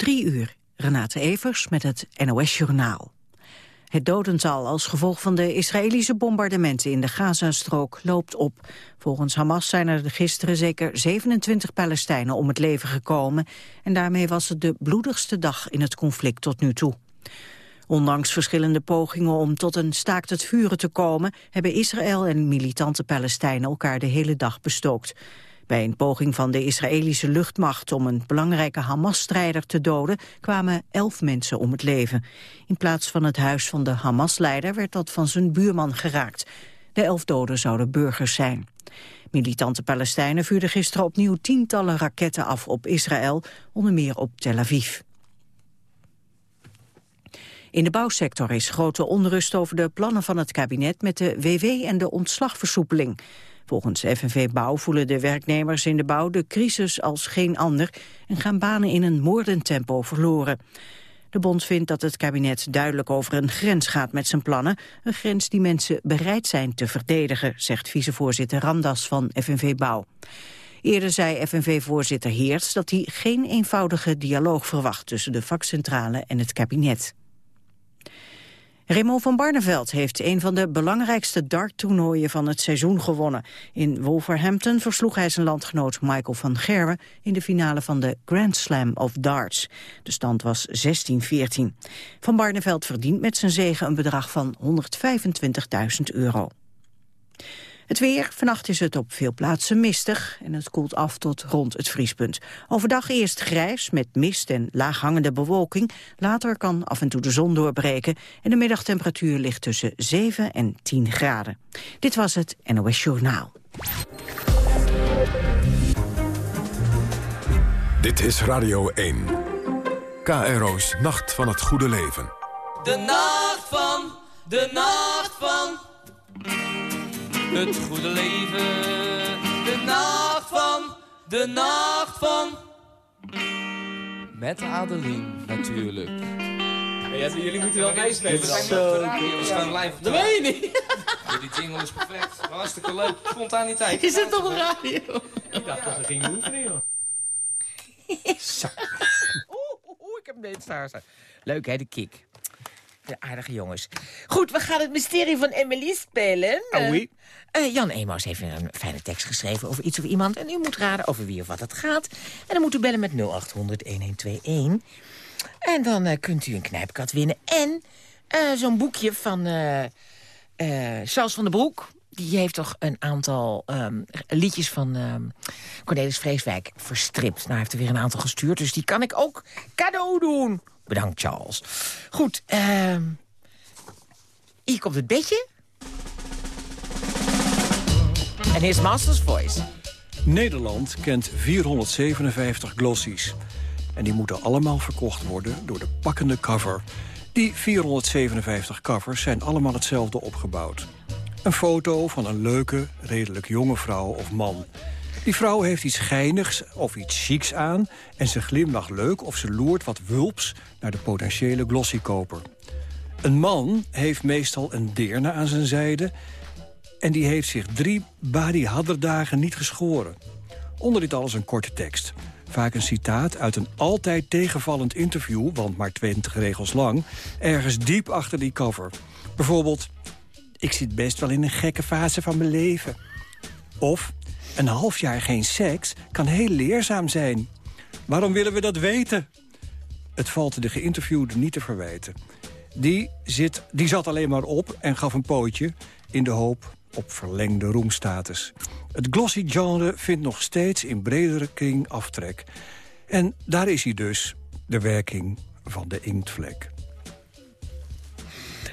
Drie uur, Renate Evers met het NOS Journaal. Het dodental als gevolg van de Israëlische bombardementen in de Gazastrook loopt op. Volgens Hamas zijn er gisteren zeker 27 Palestijnen om het leven gekomen. En daarmee was het de bloedigste dag in het conflict tot nu toe. Ondanks verschillende pogingen om tot een staakt het vuren te komen... hebben Israël en militante Palestijnen elkaar de hele dag bestookt. Bij een poging van de Israëlische luchtmacht om een belangrijke Hamas-strijder te doden kwamen elf mensen om het leven. In plaats van het huis van de Hamas-leider werd dat van zijn buurman geraakt. De elf doden zouden burgers zijn. Militante Palestijnen vuurden gisteren opnieuw tientallen raketten af op Israël, onder meer op Tel Aviv. In de bouwsector is grote onrust over de plannen van het kabinet met de WW en de ontslagversoepeling. Volgens FNV Bouw voelen de werknemers in de bouw de crisis als geen ander en gaan banen in een moordend tempo verloren. De bond vindt dat het kabinet duidelijk over een grens gaat met zijn plannen. Een grens die mensen bereid zijn te verdedigen, zegt vicevoorzitter Randas van FNV Bouw. Eerder zei FNV-voorzitter Heerts dat hij geen eenvoudige dialoog verwacht tussen de vakcentrale en het kabinet. Raymond van Barneveld heeft een van de belangrijkste darttoernooien van het seizoen gewonnen. In Wolverhampton versloeg hij zijn landgenoot Michael van Gerwen in de finale van de Grand Slam of Darts. De stand was 16-14. Van Barneveld verdient met zijn zegen een bedrag van 125.000 euro. Het weer, vannacht is het op veel plaatsen mistig en het koelt af tot rond het vriespunt. Overdag eerst grijs met mist en laaghangende bewolking. Later kan af en toe de zon doorbreken en de middagtemperatuur ligt tussen 7 en 10 graden. Dit was het NOS Journaal. Dit is Radio 1. KRO's Nacht van het Goede Leven. De nacht van, de nacht van... Het goede leven, de nacht van, de nacht van. Met Adeline natuurlijk. Ja, jullie moeten wel meespelen. We zijn zo op de radio, we staan live Dat weet je niet. Die jingle is perfect. Hartstikke leuk. Spontaniteit. Je zit op de radio. Ik dacht dat we gingen oefenen, joh. Zo. Oeh, oeh, ik heb net staan. Leuk, hè, de kick. De aardige jongens. Goed, we gaan het mysterie van Emily spelen. Oui. Uh, Jan Emaus heeft een fijne tekst geschreven over iets of iemand... en u moet raden over wie of wat het gaat. En dan moet u bellen met 0800-1121. En dan uh, kunt u een knijpkat winnen. En uh, zo'n boekje van Charles van der Broek. Die heeft toch een aantal um, liedjes van um, Cornelis Vreeswijk verstript. Nou, hij heeft er weer een aantal gestuurd, dus die kan ik ook cadeau doen. Bedankt, Charles. Goed, uh, hier komt het bedje. En is Masters Voice. Nederland kent 457 glossies. En die moeten allemaal verkocht worden door de pakkende cover. Die 457 covers zijn allemaal hetzelfde opgebouwd. Een foto van een leuke, redelijk jonge vrouw of man. Die vrouw heeft iets geinigs of iets chics aan... en ze glimlacht leuk of ze loert wat wulps naar de potentiële glossiekoper. Een man heeft meestal een deerne aan zijn zijde... en die heeft zich drie Badi Hadderdagen niet geschoren. Onder dit alles een korte tekst. Vaak een citaat uit een altijd tegenvallend interview... want maar 20 regels lang, ergens diep achter die cover. Bijvoorbeeld... Ik zit best wel in een gekke fase van mijn leven. Of... Een half jaar geen seks kan heel leerzaam zijn. Waarom willen we dat weten? Het valt de geïnterviewde niet te verwijten. Die, zit, die zat alleen maar op en gaf een pootje... in de hoop op verlengde roemstatus. Het glossy genre vindt nog steeds in bredere kring aftrek. En daar is hij dus, de werking van de inktvlek.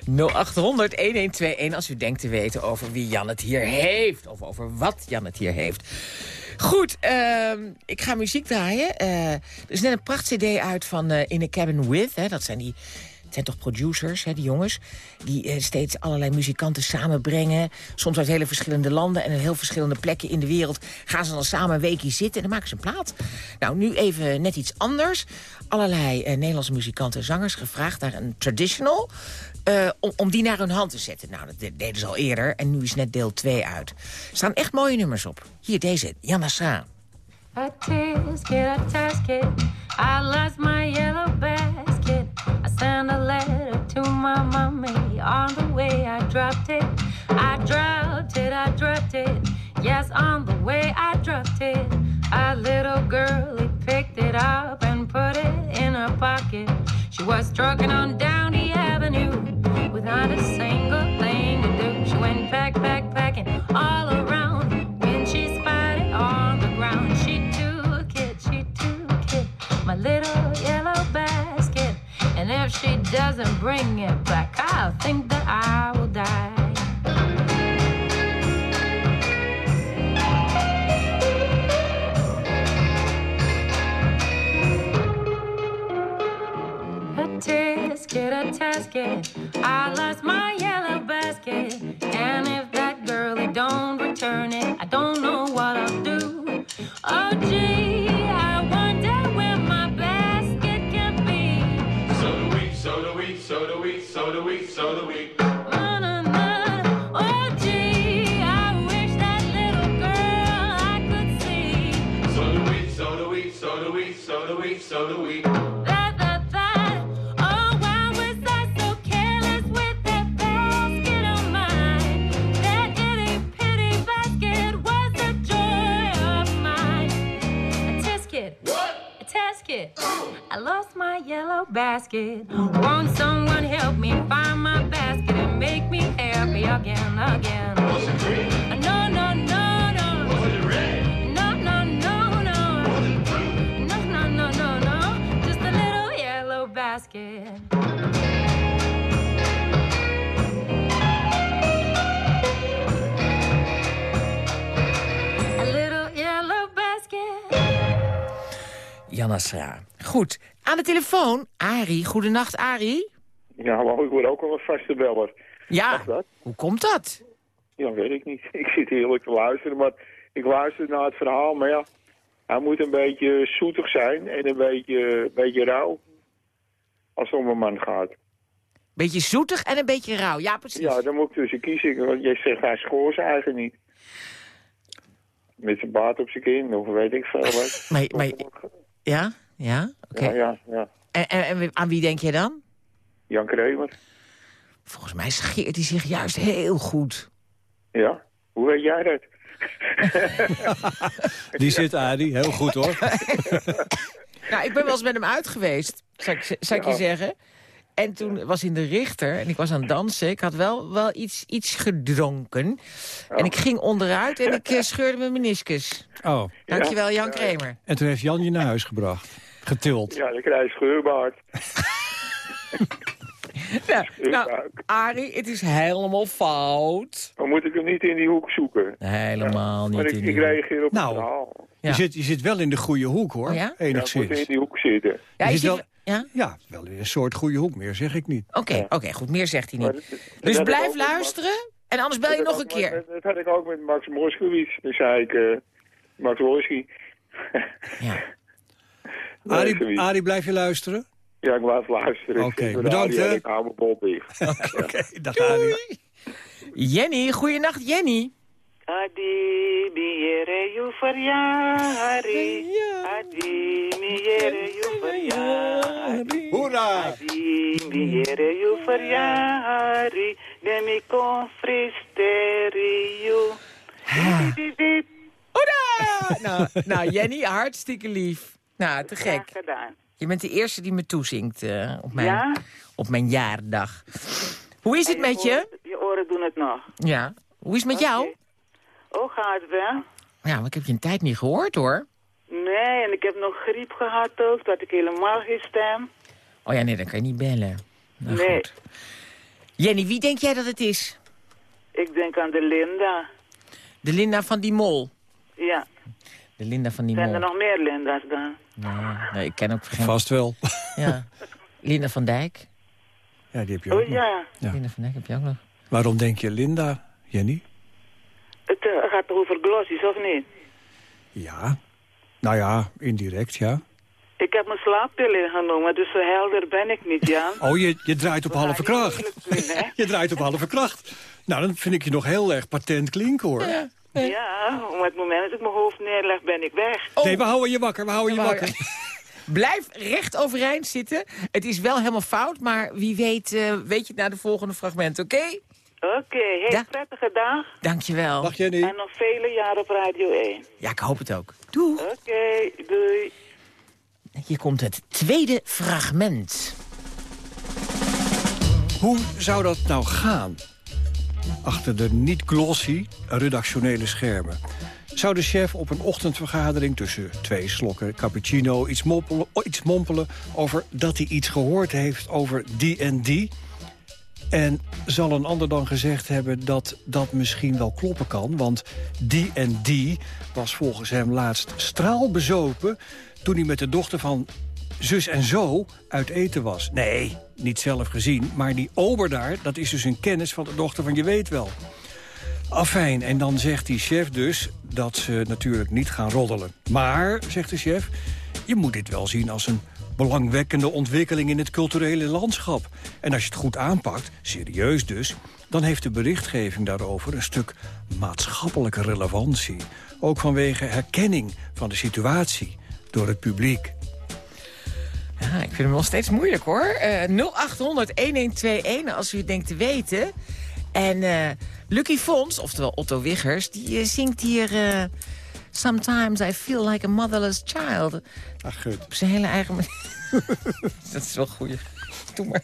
0800-1121 als u denkt te weten over wie Jan het hier heeft. Of over wat Jan het hier heeft. Goed, uh, ik ga muziek draaien. Uh, er is net een pracht-cd uit van uh, In a Cabin With. Hè, dat zijn die zijn toch producers, hè, die jongens... die uh, steeds allerlei muzikanten samenbrengen. Soms uit hele verschillende landen en heel verschillende plekken in de wereld... gaan ze dan samen een weekje zitten en dan maken ze een plaat. Nou, nu even net iets anders. Allerlei uh, Nederlandse muzikanten en zangers gevraagd naar een traditional... Uh, om, die naar hun hand te zetten. Nou, dat deden ze al eerder en nu is net deel 2 uit. Er staan echt mooie nummers op. Hier deze, Janna Sa. A task, a task, I lost my yellow I sent a letter to my mommy. On the way, I dropped it. I dropped it, I dropped it. Yes, on the way, I dropped it. A little girlie picked it up and put it in her pocket. She was trucking on down the avenue without a single thing to do. She went back, back, packing all around. If she doesn't bring it back, I'll think that I will die. A tisket, a tasket. I lost my yellow basket. And if that girlie don't return it, I don't know what I'll do. Oh, gee, basket. Won't someone help me find my basket and make me happy again, again? Was it green? No, no, no, no. Was it red? No, no, no, no. Was it blue? No, no, no, no, no. Just a little yellow basket. A little yellow basket. Janna Schra. Goed. Aan de telefoon, Arie. Goedenacht, Arie. Ja, hallo, ik word ook al een vaste beller. Ja, hoe komt dat? Ja, weet ik niet. Ik zit heerlijk te luisteren, maar ik luister naar het verhaal. Maar ja, hij moet een beetje zoetig zijn en een beetje, beetje rauw. Als het om een man gaat. Beetje zoetig en een beetje rauw. Ja, precies. Ja, dan moet ik tussen kiezen. Want jij zegt, hij schoor zijn eigen niet. Met zijn baard op zijn kin, of weet ik veel wat. Maar, maar, ja? Ja? Oké. Ja, ja, ja. En, en, en aan wie denk je dan? Jan Kramer. Volgens mij scheert hij zich juist heel goed. Ja, hoe weet jij dat? Die zit Adi, heel goed hoor. Nou, ik ben wel eens met hem uit geweest, zou ik, zou ik je zeggen. En toen was in de richter en ik was aan het dansen. Ik had wel, wel iets, iets gedronken. En ik ging onderuit en ik eh, scheurde mijn meniscus. Oh, Dankjewel, Jan Kramer. en toen heeft Jan je naar huis gebracht. Getild. Ja, dan krijg je scheurbaard. Ja, nou, Arie, het is helemaal fout. Dan moet ik hem niet in die hoek zoeken. Helemaal niet ik, in ik die... reageer op Nou. het verhaal. Ja. Je, zit, je zit wel in de goede hoek hoor, Oh ja? Ja, ik moet in enigszins. die hoek zitten. Ja, je je zit zit- ja? Ja, wel in een soort goede hoek, meer zeg ik niet. Oké, oké, goed. Meer zegt hij niet. Dus ik blijf Max- luisteren en anders bel je nog een ik keer. met- Dat had ik ook met Max Moskowitz. Dan zei ik, eh, Max Morsky. Ja. Zoiets. Adi, blijf je luisteren? Ja, ik blijf luisteren. Oké, zit bedankt, hè. Ik hou mijn bol dicht. Oké, dag Adi. Jenny, goeienacht Jenny. Adi miere you verjari. Adi miere you verjari. Hoera! Adi miere you verjari. Demi con fristeri you. Hoera! nou, nou, Jenny, hartstikke lief. Nou, te gek. gedaan. Je bent de eerste die me toezingt eh, op, mijn, Ja? op mijn jaardag. Hoe is het met je? oren- Je oren doen het nog. Ja. Hoe is het met jou? Oh, gaat het wel? Ja, maar ik heb je een tijd niet gehoord, hoor. Nee, en ik heb nog griep gehad ook. Dat ik helemaal geen stem. Oh ja, nee, dan kan je niet bellen. Nou, Nee. goed. Jenny, wie denk jij dat het is? Ik denk aan de Linda. De Linda van die mol. Ja. De Linda van die Zijn er nog meer Linda's dan? Nee, nee, ik ken ook geen... Vast wel. Ja. Linda van Dijk. Ja, die heb je ook Oh nog. ja. Ja. Linda van Dijk heb je ook nog. Waarom denk je Linda, Jenny? Het eh, gaat toch over glossies, of niet? Ja. Nou ja, indirect, ja. Ik heb mijn slaappillen genomen, dus zo helder ben ik niet, Jan. Oh, je, je draait op halve kracht. doen? Je draait op halve kracht. Nou, dan vind ik je nog heel erg patent klinken, hoor. Ja, op het moment dat ik mijn hoofd neerleg, ben ik weg. Nee, we houden je wakker, we houden je wakker. Blijf recht overeind zitten. Het is wel helemaal fout, maar wie weet, eh, weet je het na de volgende fragment, oké? Oké, heel Ja. prettige dag. Dankjewel. Dag Jenny. En nog vele jaren op Radio 1. Ja, ik hoop het ook. Doeg. Oké, doei. Hier komt het tweede fragment. Hoe zou dat nou gaan? Achter de niet-glossy redactionele schermen. Zou de chef op een ochtendvergadering tussen twee slokken cappuccino iets mompelen, iets mompelen over dat hij iets gehoord heeft over die en die? En zal een ander dan gezegd hebben dat dat misschien wel kloppen kan... want die en die was volgens hem laatst straalbezopen... toen hij met de dochter van zus en zo uit eten was. Nee, niet zelf gezien, maar die ober daar... dat is dus een kennis van de dochter van je weet wel. Afijn, en dan zegt die chef dus dat ze natuurlijk niet gaan roddelen. Maar, zegt de chef, je moet dit wel zien als een belangwekkende ontwikkeling in het culturele landschap. En als je het goed aanpakt, serieus dus... dan heeft de berichtgeving daarover een stuk maatschappelijke relevantie. Ook vanwege herkenning van de situatie door het publiek. Ik vind hem nog steeds moeilijk, hoor. Eh 0800-1121, als u het denkt te weten. En eh, Lucky Fons, oftewel Otto Wiggers, die eh, zingt hier... Sometimes I feel like a motherless child. Ach, gut. Op zijn hele eigen manier. Dat is wel goed. Doe maar.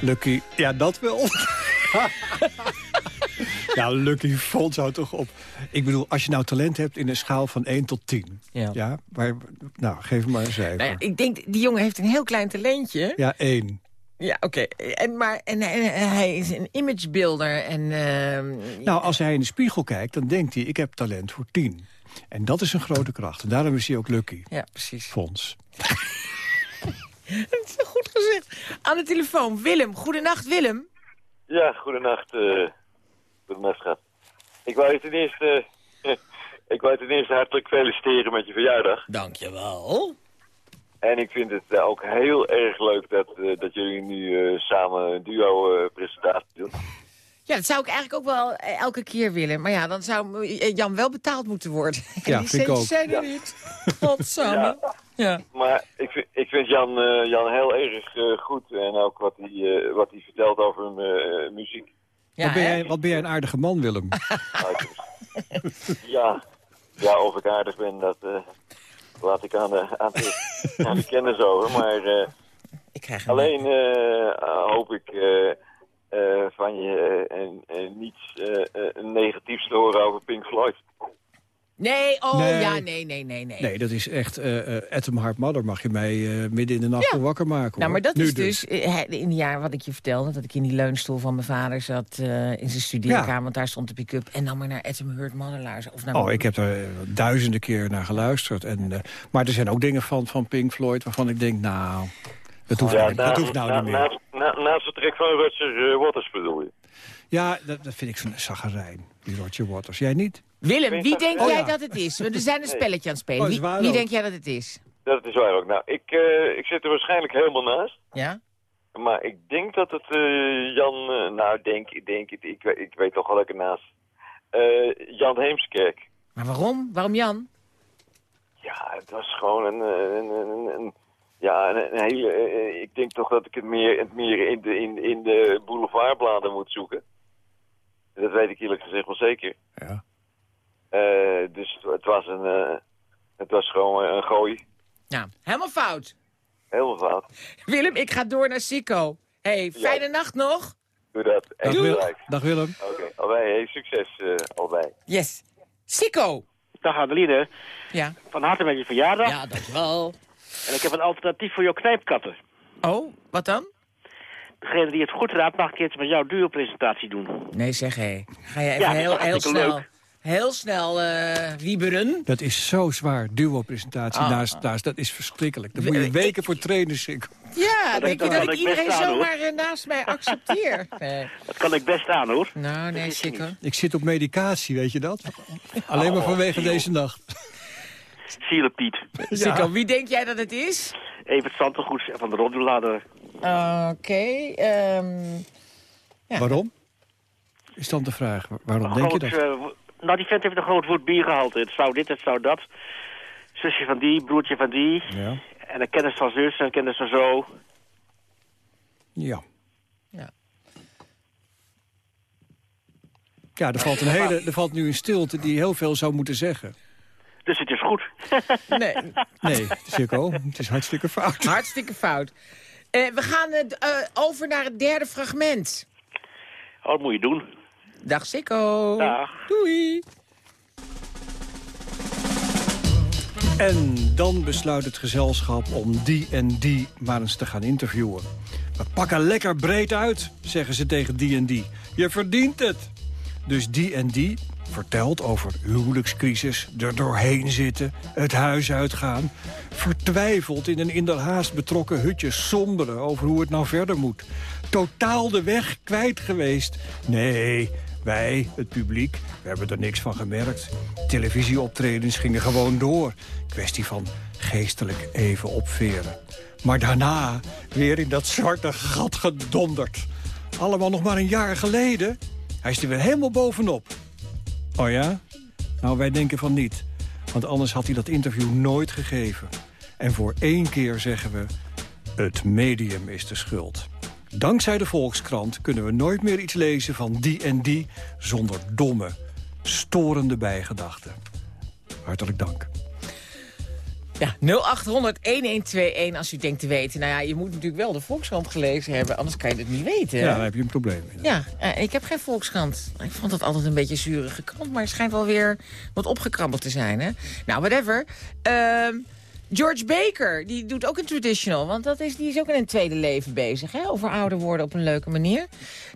Lucky, ja, dat wel. ja, Lucky Fons houdt toch op. Ik bedoel, als je nou talent hebt in een schaal van 1 tot 10. Ja. maar, nou, geef hem maar een cijfer. Nou ja, ik denk, die jongen heeft een heel klein talentje. Ja, 1. Ja, oké. En, maar en, en hij is een imagebuilder en... ehm, Nou, als hij in de spiegel kijkt, dan denkt hij, ik heb talent voor 10. En dat is een grote kracht. En daarom is hij ook Lucky. Ja, precies. Fons. Is zo goed gezegd. Aan de telefoon, Willem. Goedenacht, Willem. Ja, goedenacht. goedenacht, schat. Ik wou je ten eerste... ik wou je ten eerste hartelijk feliciteren met je verjaardag. Dankjewel. En ik vind het eh, ook heel erg leuk dat, eh, dat jullie nu samen een duo-presentatie doen. Ja, dat zou ik eigenlijk ook wel eh, elke keer willen. Maar ja, dan zou eh, Jan wel betaald moeten worden. En Ja, die vind ik centjes ook. zijn er niet. Godsamme. Ja. Maar ik vind, ik vind Jan, eh, Jan heel erg eh, goed. En ook wat hij, eh, wat hij vertelt over eh, muziek. wat, ben jij, wat ben jij een aardige man, Willem? Ja, ja, of ik aardig ben, dat eh, laat ik aan de, aan de, aan de kennis over. Maar eh, alleen eh, hoop ik eh, van je eh, en, en niets eh, eh, negatiefs te horen over Pink Floyd. Nee, oh Nee. ja, nee, nee, nee, nee. Nee, dat is echt... eh eh Atom Heart Mother mag je mij eh, midden in de nacht wel wakker maken. Nou, maar dat Nu is dus hij- in het jaar wat ik je vertelde... dat ik in die leunstoel van mijn vader zat eh, in zijn studeerkamer... want daar stond de pick-up. En dan maar naar Adam Hurt Mother luisteren. Of naar Oh, ik heb er duizenden keer naar geluisterd. En, eh, maar er zijn ook dingen van, van Pink Floyd waarvan ik denk, nou, dat hoeft, Ja, nou, dat hoeft nou na- niet meer. Naast, na, naast het trek van Roger eh, Waters bedoel je? Ja, dat, dat vind ik zo'n zaggerijn, die Roger Waters. Jij niet? Willem, wie denk Oh, jij ja. dat het is? Want er zijn een spelletje aan het spelen. Oh, Wie, denk jij dat het is? Dat is waar ook. Nou, ik, eh, ik zit er waarschijnlijk helemaal naast. Ja? Maar ik denk dat het eh, Jan... nou, denk, ik denk. Ik, weet- ik weet toch wel lekker naast. Eh, Jan Heemskerk. Maar waarom? Waarom Jan? Ja, het was gewoon een... een, een, een- een- ja, een, een hele... eh, ik denk toch dat ik het meer, het meer in, de, in, in de boulevardbladen moet zoeken. Dat weet ik eerlijk gezegd wel zeker. Ja. Eh, dus het, het was een... eh, het was gewoon een gooi. Nou, helemaal fout. Helemaal fout. Willem, ik ga door naar Sico. hey, fijne nacht nog. Doe dat. Dag, Wil- gelijk. Dag Willem. Oké, albei. Hey, succes uh, albei. Yes. Sico. Dag Adeline. Ja. Van harte met je verjaardag. Ja, dankjewel. En ik heb een alternatief voor jouw knijpkatten. Oh, wat dan? Degene die het goed raadt mag een keertje met jouw duo-presentatie doen. Nee, zeg hé. Ga je even Ja, heel, heel snel, leuk. heel snel eh wieberen? Dat is zo zwaar, duo-presentatie. Ah. naast, naast, dat is verschrikkelijk. Daar moet je weken voor trainen, Sikko. Ja, dat denk je dat ik ik iedereen aan, zomaar eh, naast mij accepteer? Nee. Dat kan ik best aan, hoor. Nou, nee, Sico. Ik zit op medicatie, weet je dat? Alleen maar vanwege deze nacht. Ziele Piet. Wie denk jij dat het is? Evert Santegoeds van de Rondulader. Oké, ehm, Ja. Waarom? Is dan de vraag. Waarom denk je dat? wo- nou, die vent heeft een groot woord bier gehaald. Het zou dit, het zou dat. Zusje van die, broertje van die. Ja. En een kennis van zus en een kennis van zo. Ja. Ja. Ja, er valt, een hele, er valt nu een stilte die heel veel zou moeten zeggen. Dus het is goed. Nee, Nee, Sikko, het is hartstikke fout. hartstikke fout. Eh, we gaan eh, eh, over naar het derde fragment. Oh, dat moet je doen. Dag Sikko. Dag. Doei. En dan besluit het gezelschap om die en die maar eens te gaan interviewen. We pakken lekker breed uit, zeggen ze tegen die en die. Je verdient het. Dus die en die vertelt over huwelijkscrisis, er doorheen zitten, het huis uitgaan. Vertwijfeld in een inderhaast betrokken hutje somberen over hoe het nou verder moet. Totaal de weg kwijt geweest. Nee, wij, het publiek, we hebben er niks van gemerkt. Televisieoptredens gingen gewoon door. Kwestie van geestelijk even opveren. Maar daarna weer in dat zwarte gat gedonderd. Allemaal nog maar een jaar geleden. Hij is er weer helemaal bovenop. Oh ja? Nou, wij denken van niet. Want anders had hij dat interview nooit gegeven. En voor één keer zeggen we... het medium is de schuld. Dankzij de Volkskrant kunnen we nooit meer iets lezen van die en die... zonder domme, storende bijgedachten. Hartelijk dank. Ja, 0800-1121 als u denkt te weten. Nou ja, je moet natuurlijk wel de Volkskrant gelezen hebben, anders kan je het niet weten. Ja, dan heb je een probleem. Ja, eh, ik heb geen Volkskrant. Ik vond dat altijd een beetje zurige krant, maar het schijnt wel weer wat opgekrabbeld te zijn. Hè? Nou, whatever. Ehm, George Baker, die doet ook een traditional, want dat is, die is ook in een tweede leven bezig. Hè? Over ouder worden op een leuke manier.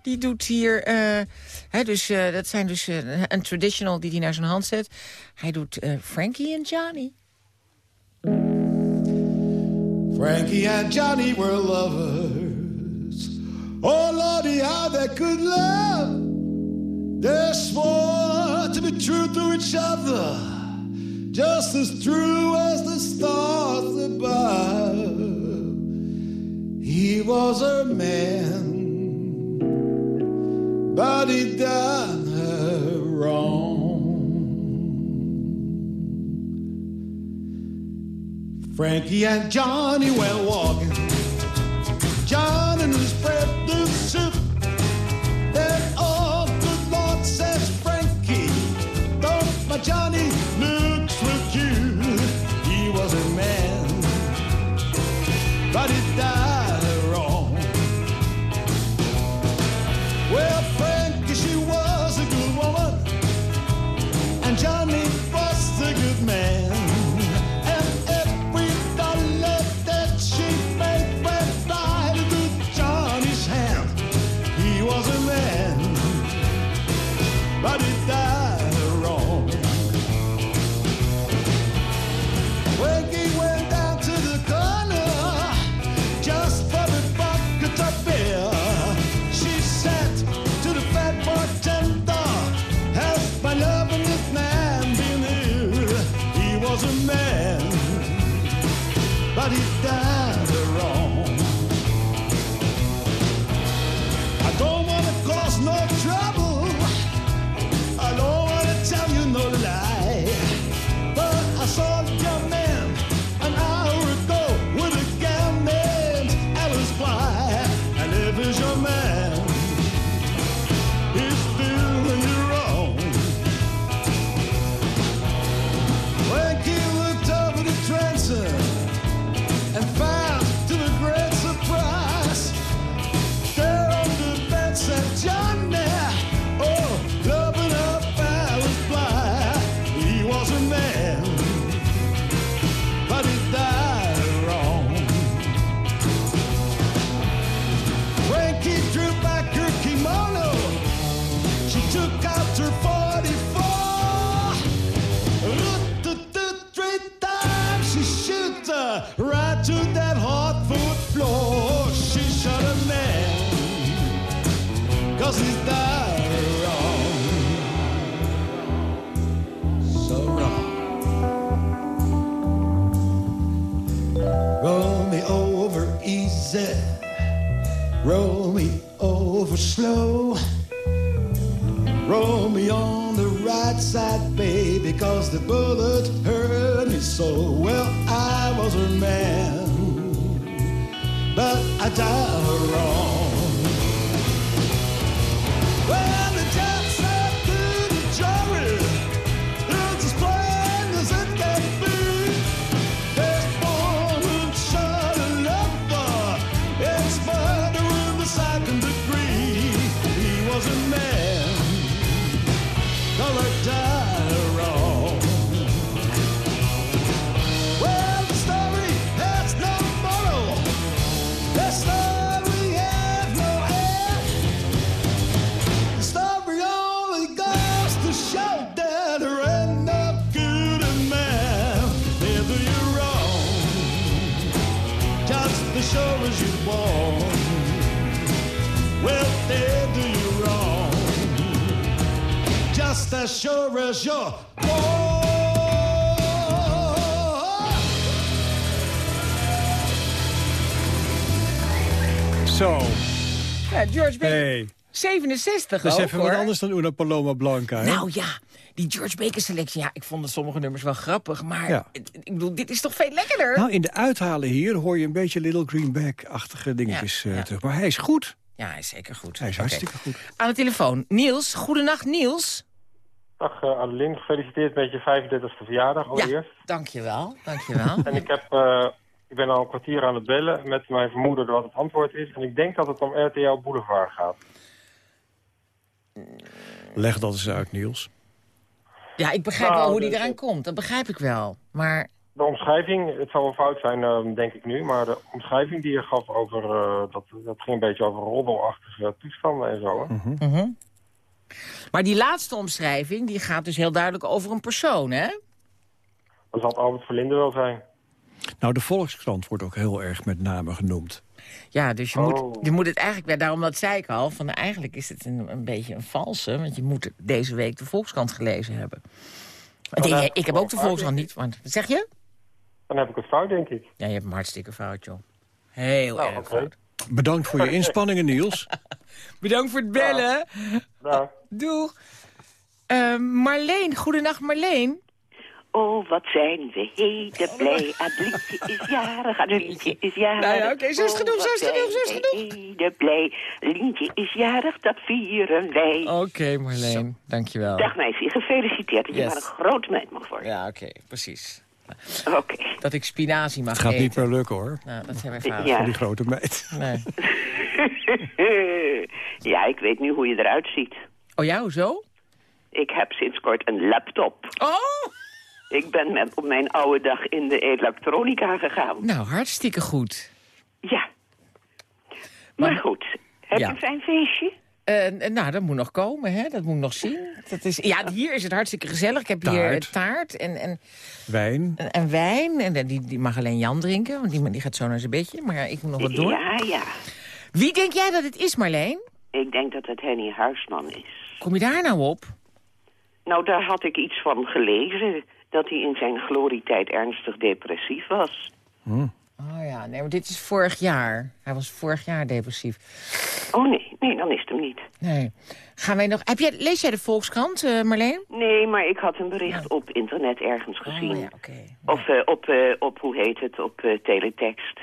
Die doet hier, eh, hè, dus, eh, dat zijn dus een traditional die hij naar zijn hand zet. Hij doet Frankie en Johnny. Frankie and Johnny were lovers. Oh, Lordy, how they could love. They swore to be true to each other, just as true as the stars above. He was her man, but he done her wrong. Frankie and Johnny went walking. John and his bread and soup. Roll me over easy, roll me over slow. Roll me on the right side, baby, cause the bullet hurt me so. Well, I was a man, but I died as sure as you're born. Zo. Ja, George Baker. Hey. 67 Dat is ook, even hoor. wat anders dan Una Paloma Blanca. Hè? Nou ja, die George Baker selectie. Ja, ik vond sommige nummers wel grappig. Maar Ja. ik bedoel, dit is toch veel lekkerder? Nou, in de uithalen hier hoor je een beetje Little Greenback-achtige dingetjes Ja, eh, ja. terug. Maar hij is goed. Ja, hij is zeker goed. Hij is hartstikke goed. Aan de telefoon. Niels, goedenacht Niels. Dag uh, Adeline, gefeliciteerd met je 35e verjaardag allereerst. Dankjewel, dankjewel. En ik, heb, eh, ik ben al een kwartier aan het bellen met mijn vermoeden wat het antwoord is. En ik denk dat het om RTL Boulevard gaat. Leg dat eens uit, Niels. Ja, ik begrijp Nou, wel hoe die de- eraan komt. Dat begrijp ik wel. Maar De omschrijving, het zal wel fout zijn, eh, denk ik nu, maar de omschrijving die je gaf over, eh, dat, dat ging een beetje over roddelachtige toestanden en zo. Hè? Mhm. Maar die laatste omschrijving, die gaat dus heel duidelijk over een persoon, hè? Dat zal het Albert Verlinde wel zijn. Nou, de Volkskrant wordt ook heel erg met name genoemd. Ja, dus je, Oh. moet, je moet het eigenlijk... ja, Daarom dat zei ik al, van eigenlijk is het een, een beetje een valse. Want je moet deze week de Volkskrant gelezen hebben. Want Oh, ik, ik heb ook de Volkskrant niet. Want, wat zeg je? Dan heb ik het fout, denk ik. Ja, je hebt hem hartstikke fout, joh. Heel Nou, erg fout. Bedankt voor je inspanningen, Niels. Bedankt voor het bellen. Ja. Doeg. Eh, Marleen, goedenacht Marleen. Oh, wat zijn we heden blij. Adelietje is jarig, Adelietje is jarig. Nou ja, oké, zo is het Oh, genoeg, zo is het wat genoeg, zo is het zijn we heden blij. Lientje is jarig, dat vieren wij. Oké, Marleen, dankjewel. Dag meisje, gefeliciteerd. dat Je maar een groot meid mag worden. Ja, oké, precies. Oké. Dat ik spinazie mag Het gaat eten. niet meer lukken, hoor. Nou, dat hebben we vader. Ja. Voor die grote meid. Nee. ja, ik weet nu hoe je eruit ziet. Oh ja, hoezo? Ik heb sinds kort een laptop. Oh! Ik ben met, op mijn oude dag in de elektronica gegaan. Nou, hartstikke goed. Ja. Maar goed, heb Ja. je een fijn feestje? Eh, nou, dat moet nog komen, hè? Dat moet ik nog zien. Dat is, ja, hier is het hartstikke gezellig. Ik heb hier Taart. eh, taart en, en, Wijn. en, en wijn. En die, die mag alleen Jan drinken, want die, die gaat zo naar zijn bedje. Maar ja, ik moet nog wat doen. Ja, ja. Wie denk jij dat het is, Marleen? Ik denk dat het Henny Huisman is. Kom je daar nou op? Nou, daar had ik iets van gelezen. Dat hij in zijn glorietijd ernstig depressief was. Oh ja, nee, maar dit is vorig jaar. Hij was vorig jaar depressief. Oh nee, nee, dan is het hem niet. Nee. Gaan wij nog... Heb jij, lees jij de Volkskrant, eh, Marleen? Nee, maar ik had een bericht op internet ergens gezien. Oh ja, oké. Of eh, op, eh, op, hoe heet het, op eh, teletext.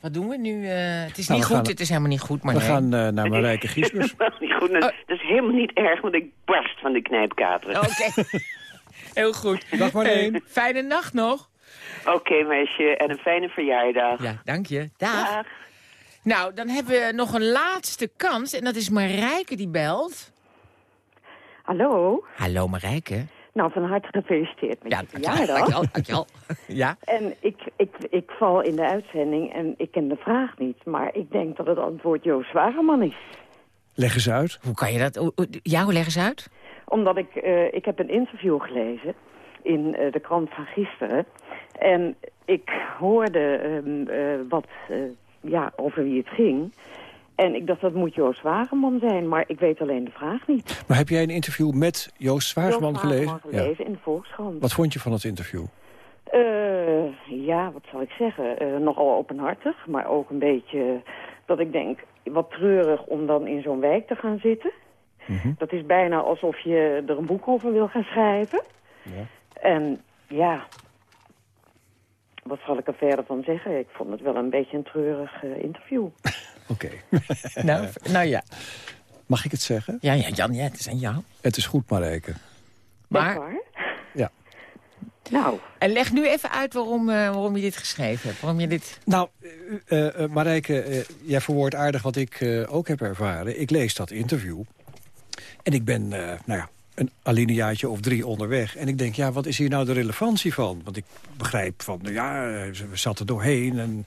Wat doen we nu? Eh, het is Nou, niet we goed, gaan- het is helemaal niet goed, We Marleen. gaan eh, naar Marijke Giesbers. niet goed, dat, dat is helemaal niet erg, want ik barst van de knijpkater. Oké. Heel goed. Dag Marleen. Eh, fijne nacht nog. Oké, meisje, en een fijne verjaardag. Ja, dank je. Dag. Dag. Nou, dan hebben we nog een laatste kans. En dat is Marijke die belt. Hallo. Hallo Marijke. Nou, van harte gefeliciteerd met Ja, je dankjewel. verjaardag. Dankjewel, dankjewel. Ja? En ik, ik, ik val in de uitzending en ik ken de vraag niet. Maar ik denk dat het antwoord Joost Zwageman is. Leg eens uit. Hoe kan je dat? Ja, hoe leg eens uit? Omdat ik, eh, ik heb een interview gelezen in eh, de krant van gisteren. En ik hoorde ehm, eh, wat eh, ja, over wie het ging. En ik dacht, dat moet Joost Wageman zijn. Maar ik weet alleen de vraag niet. Maar heb jij een interview met Joost Zwageman Joost gelezen? Zwageman gelezen in de Volkskrant. Wat vond je van het interview? Eh, ja, wat zal ik zeggen? Eh, nogal openhartig, maar ook een beetje dat ik denk, wat treurig om dan in zo'n wijk te gaan zitten. Mhm. Dat is bijna alsof je er een boek over wil gaan schrijven. En ja, wat zal ik er verder van zeggen? Ik vond het wel een beetje een treurig eh, interview. Oké. Nou, nou ja. Mag ik het zeggen? Ja, ja, Jan, ja, het is aan jou. Het is goed, Marijke. Maar, Ja. Nou. en leg nu even uit waarom, eh, waarom je dit geschreven hebt. Waarom je dit... Nou, eh, eh, Marijke, eh, jij verwoordt aardig wat ik eh, ook heb ervaren. Ik lees dat interview. En ik ben, eh, nou ja, een alineaatje of drie onderweg. En ik denk, ja, wat is hier nou de relevantie van? Want ik begrijp van, nou ja, we zaten doorheen... Een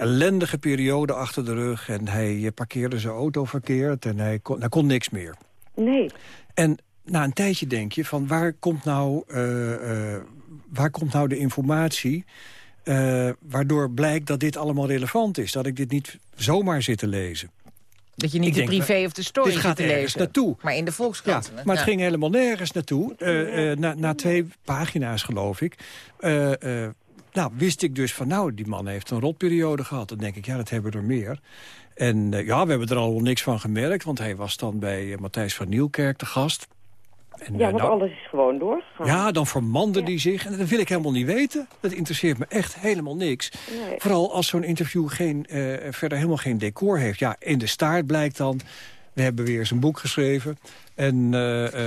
ellendige periode achter de rug. En hij eh, parkeerde zijn auto verkeerd. En hij kon, hij kon niks meer. Nee. En na een tijdje denk je van waar komt nou, eh, eh, waar komt nou de informatie... eh, waardoor blijkt dat dit allemaal relevant is. Dat ik dit niet zomaar zit te lezen. Dat je niet Ik de denk, privé of de story dit gaat zit te lezen. naartoe. Maar in de Ja, Volkskrant. maar het ging helemaal nergens naartoe. Eh, eh, na, na twee pagina's, geloof ik. eh, eh, nou, wist ik dus van, nou, die man heeft een rotperiode gehad. Dan denk ik, ja, dat hebben we er meer. En eh, ja, we hebben er al wel niks van gemerkt... want hij was dan bij eh, Matthijs van Nieuwkerk te gast. En, Ja, eh, want nou, alles is gewoon doorgegaan. ja, dan vermande die zich. En dat wil ik helemaal niet weten. Dat interesseert me echt helemaal niks. Nee. Vooral als zo'n interview geen, verder helemaal geen decor heeft. Ja, in de staart blijkt dan... we hebben weer eens een boek geschreven. En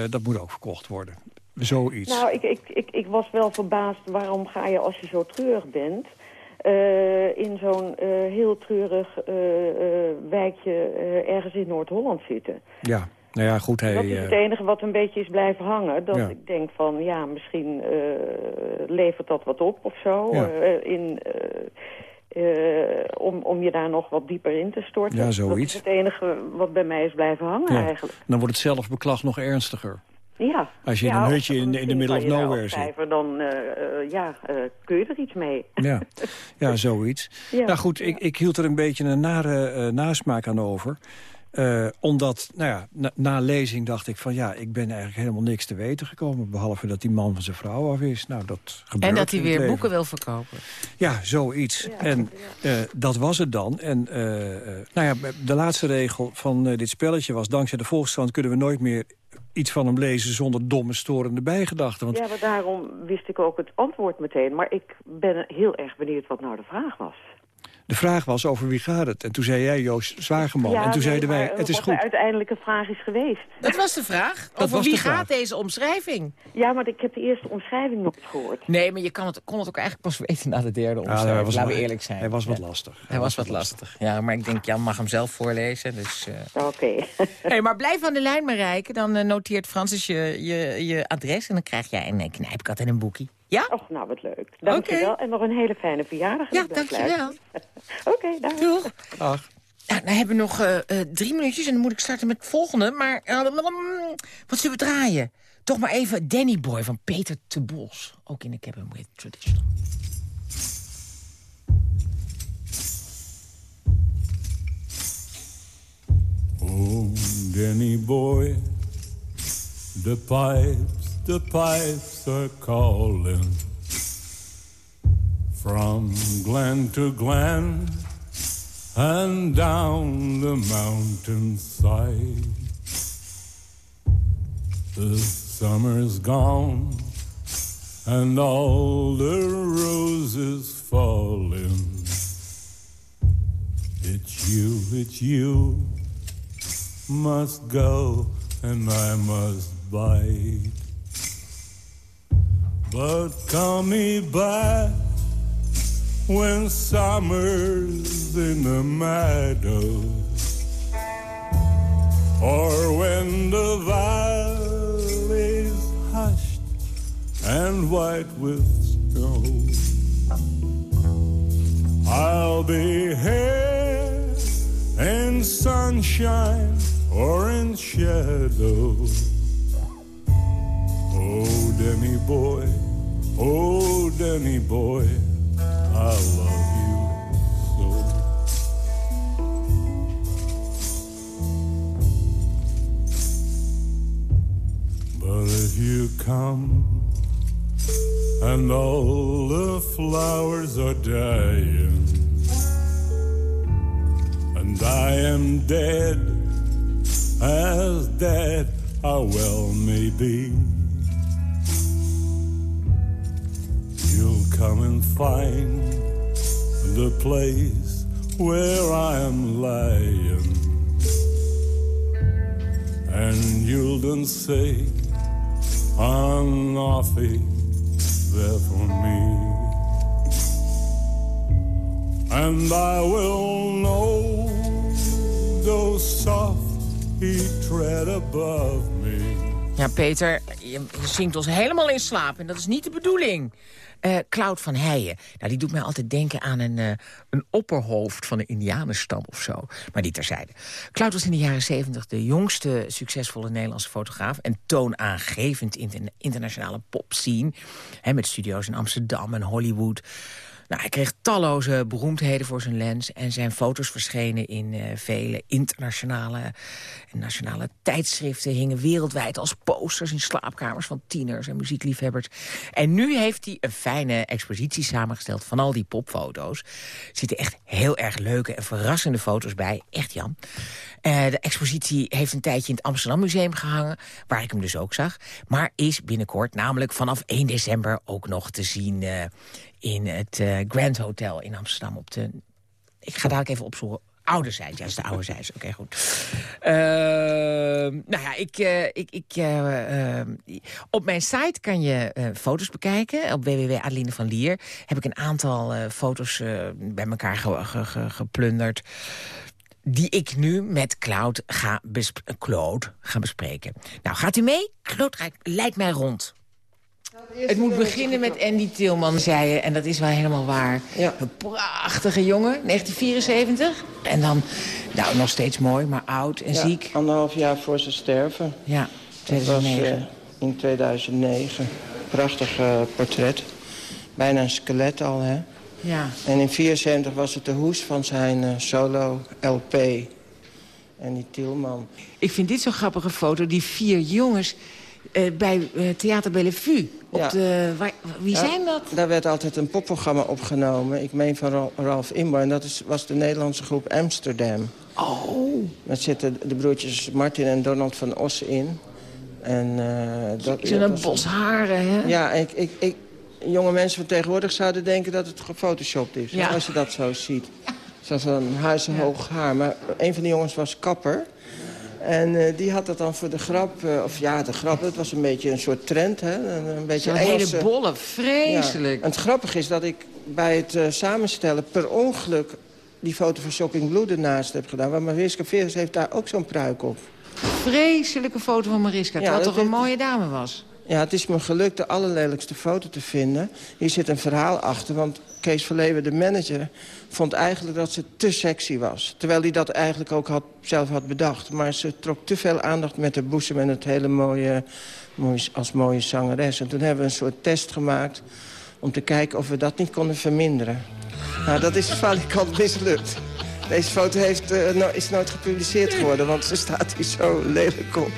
dat moet ook verkocht worden. Zoiets. Nou, ik, ik, ik, ik was wel verbaasd waarom ga je als je zo treurig bent... eh, in zo'n eh, heel treurig eh, eh, wijkje eh, ergens in Noord-Holland zitten. Ja, nou ja, goed. Hij, dat is het enige wat een beetje is blijven hangen. Dat Ja. ik denk van, ja, misschien eh, levert dat wat op of zo. Ja. eh, in, eh, eh, om, om je daar nog wat dieper in te storten. Ja, zoiets. Dat is het enige wat bij mij is blijven hangen ja. eigenlijk. Dan wordt het zelfbeklag nog ernstiger. Ja. Als je in Ja, een hutje in, in de middle of nowhere zit. dan eh, eh, ja, eh, kun je er iets mee. Ja, ja zoiets. Ja. Nou goed, ik, ik hield er een beetje een nare eh, nasmaak aan over. Eh, omdat, nou ja, na, na lezing dacht ik van... ja, ik ben eigenlijk helemaal niks te weten gekomen... behalve dat die man van zijn vrouw af is. Nou, dat gebeurt En dat hij weer boeken wil verkopen. Ja, zoiets. en eh, dat was het dan. En eh, eh, nou ja, de laatste regel van eh, dit spelletje was... dankzij de Volkskrant kunnen we nooit meer iets van hem lezen... zonder domme, storende bijgedachten. Want Ja, maar daarom wist ik ook het antwoord meteen. Maar ik ben heel erg benieuwd wat nou de vraag was. De vraag was over wie gaat het? En toen zei jij Joost Zwageman. Ja, en toen nee, zeiden wij, maar het is wat goed. de uiteindelijke vraag is geweest. Dat was de vraag. Dat Over wie de vraag. gaat deze omschrijving? Ja, maar ik heb de eerste omschrijving nog niet gehoord. Nee, maar je kan het, kon het ook eigenlijk pas weten na de derde omschrijving. was Laten we eerlijk zijn. Hij was wat Ja. lastig. Hij was wat lastig. Ja, maar ik denk, Jan mag hem zelf voorlezen. Dus, eh. Oké. hey, maar blijf aan de lijn, Marijke. Dan eh, noteert Francis je, je, je adres en dan krijg jij een eh, knijpkat en een boekie. Ja? Och, nou wat leuk. Dankjewel. En nog een hele fijne verjaardag. Ja, dankjewel. Oké, dag. Doeg. Ach. Nou, dan hebben we nog eh, eh, drie minuutjes en dan moet ik starten met het volgende. Maar eh, wat zullen we draaien? Toch maar even Danny Boy van Peter te Bos. Ook in de Cabin with Tradition. Oh, Danny boy, the pipes, the pipes are calling from glen to glen and down the mountainside. The summer's gone and all the roses falling. It's you, it's you must go and I must bite. But call me back when summer's in the meadows or when the valley's hushed and white with snow. I'll be here in sunshine or in shadow. Oh, Danny boy, oh, Danny boy, I love you so. But if you come and all the flowers are dying, and I am dead, as dead I well may be. Find the place where I am lying, and you'll then say, I'm Offie, there for me. And I will know though soft he tread above me. Ja, Peter, je, je zingt ons helemaal in slaap. En dat is niet de bedoeling. Eh Cloud van Heijen. Nou, die doet mij altijd denken aan een, eh, een opperhoofd van een indianenstam of zo. Maar die terzijde. Cloud was in de jaren zeventig de jongste succesvolle Nederlandse fotograaf... en toonaangevend in de internationale popscene. Met studio's in Amsterdam en Hollywood. Nou, hij kreeg talloze beroemdheden voor zijn lens... en zijn foto's verschenen in eh, vele internationale en nationale tijdschriften... hingen wereldwijd als posters in slaapkamers van tieners en muziekliefhebbers. En nu heeft hij een fijne expositie samengesteld van al die popfoto's. Er zitten echt heel erg leuke en verrassende foto's bij. Echt, Jan. Eh, de expositie heeft een tijdje in het Amsterdam Museum gehangen... waar ik hem dus ook zag. Maar is binnenkort, namelijk vanaf 1 december... ook nog te zien eh, in het eh, Grand Hotel in Amsterdam. Op de, ik ga dadelijk even opzoeken. Oude zijde, ja, dat is de oude zijde. Oké, goed. Ehm, nou ja, ik, eh, ik, ik, eh, op mijn site kan je foto's bekijken. Op www.adeline van Lier heb ik een aantal foto's bij elkaar ge- ge- ge- geplunderd die ik nu met Cloud ga, besp ga bespreken. Nou, gaat u mee? Rijdt- leidt mij rond. Het moet beginnen met Andy Tilman, zei je. En dat is wel helemaal waar. Een prachtige jongen, 1974. En dan, nou, nog steeds mooi, maar oud en Ja, ziek. Anderhalf jaar voor zijn sterven. Ja, Dat was 2009. eh, in 2009. Prachtig eh, portret. Bijna een skelet al, hè? Ja. En in 74 was het de hoes van zijn eh, solo-LP. En die Tielman. Ik vind dit zo'n grappige foto. Die vier jongens bij Theater Bellevue. Op Ja. de, waar- wie Ja, zijn dat? Daar werd altijd een popprogramma opgenomen. Ik meen van Ra- Ralf Inbar. En dat is, was de Nederlandse groep Amsterdam. Oh. Daar zitten de broertjes Martin en Donald van Os in. En, eh, dat, dat was- bos haren, hè? Ja, ik, ik, ik, jonge mensen van tegenwoordig zouden denken dat het gefotoshopt is. Als je dat zo ziet. Zoals een huizenhoog haar. Maar een van de jongens was kapper. En eh, die had dat dan voor de grap, eh, of ja, de grap, het was een beetje een soort trend, hè. Een, een beetje Zo'n hele bolle, vreselijk. Ja. En het grappige is dat ik bij het eh, samenstellen per ongeluk die foto van Shocking Blue ernaast heb gedaan. Want Mariska Veers heeft daar ook zo'n pruik op. Vreselijke foto van Mariska. Ja, Terwijl dat toch een mooie dame was. Ja, het is me gelukt de allerlelijkste foto te vinden. Hier zit een verhaal achter, want Kees Verleeuwen, de manager... vond eigenlijk dat ze te sexy was. Terwijl hij dat eigenlijk ook had, zelf had bedacht. Maar ze trok te veel aandacht met de boezem en het hele mooie, als mooie zangeres. En toen hebben we een soort test gemaakt om te kijken of we dat niet konden verminderen. Nou, dat is valikant mislukt. Deze foto heeft, eh, is nooit gepubliceerd geworden, want ze staat hier zo lelijk op.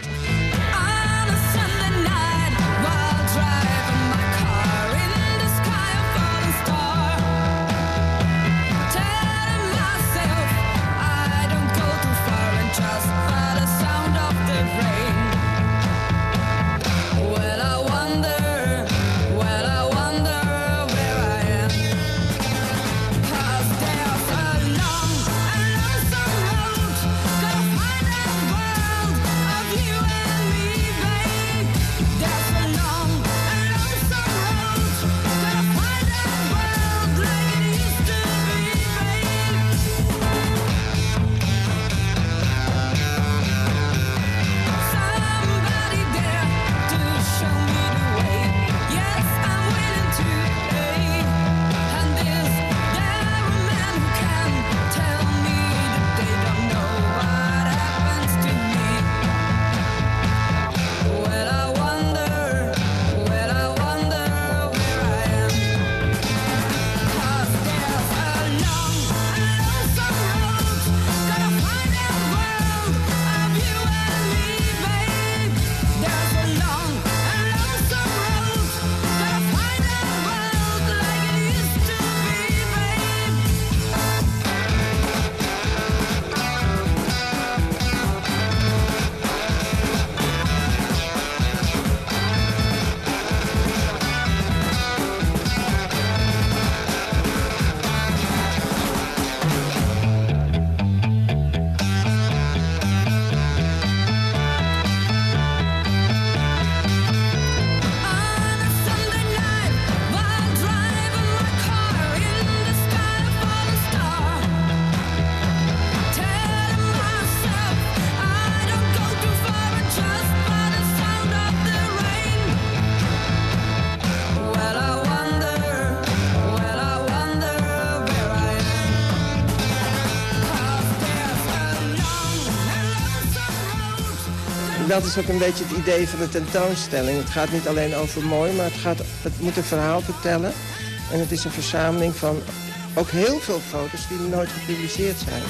Dat is ook een beetje het idee van de tentoonstelling. Het gaat niet alleen over mooi, maar het, gaat, het moet een verhaal vertellen. En het is een verzameling van ook heel veel foto's die nooit gepubliceerd zijn.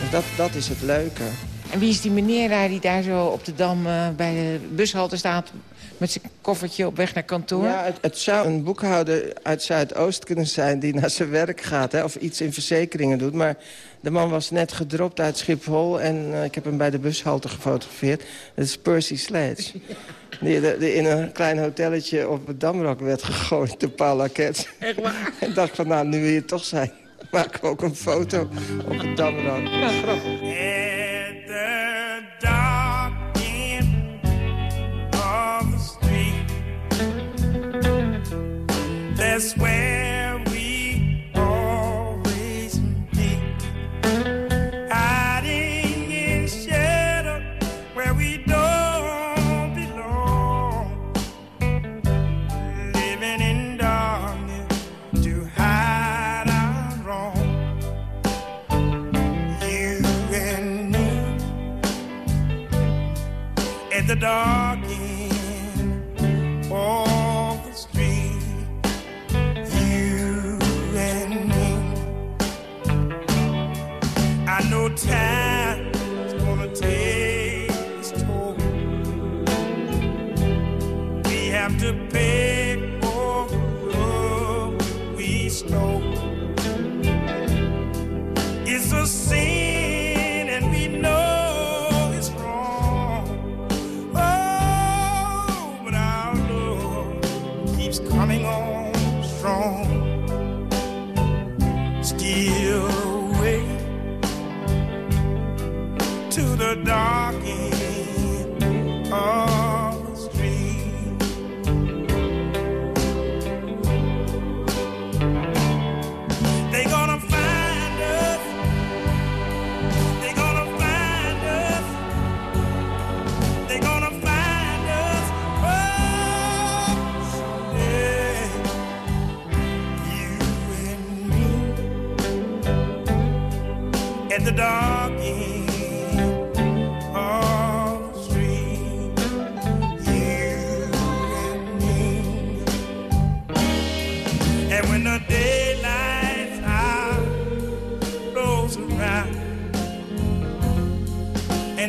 Dus dat, dat is het leuke. En wie is die meneer daar die daar zo op de Dam eh, bij de bushalte staat... met zijn koffertje op weg naar kantoor? Ja, het, het zou een boekhouder uit Zuidoost kunnen zijn die naar zijn werk gaat. Hè, of iets in verzekeringen doet. Maar de man was net gedropt uit Schiphol en eh, ik heb hem bij de bushalte gefotografeerd. Dat is Percy Sledge. Die, de- die in een klein hotelletje op het Damrak werd gegooid door Paul Laquette. Echt waar? En dacht van, nou, nu we hier toch zijn, maken we ook een foto op het Damrak. Ja, grappig. That's where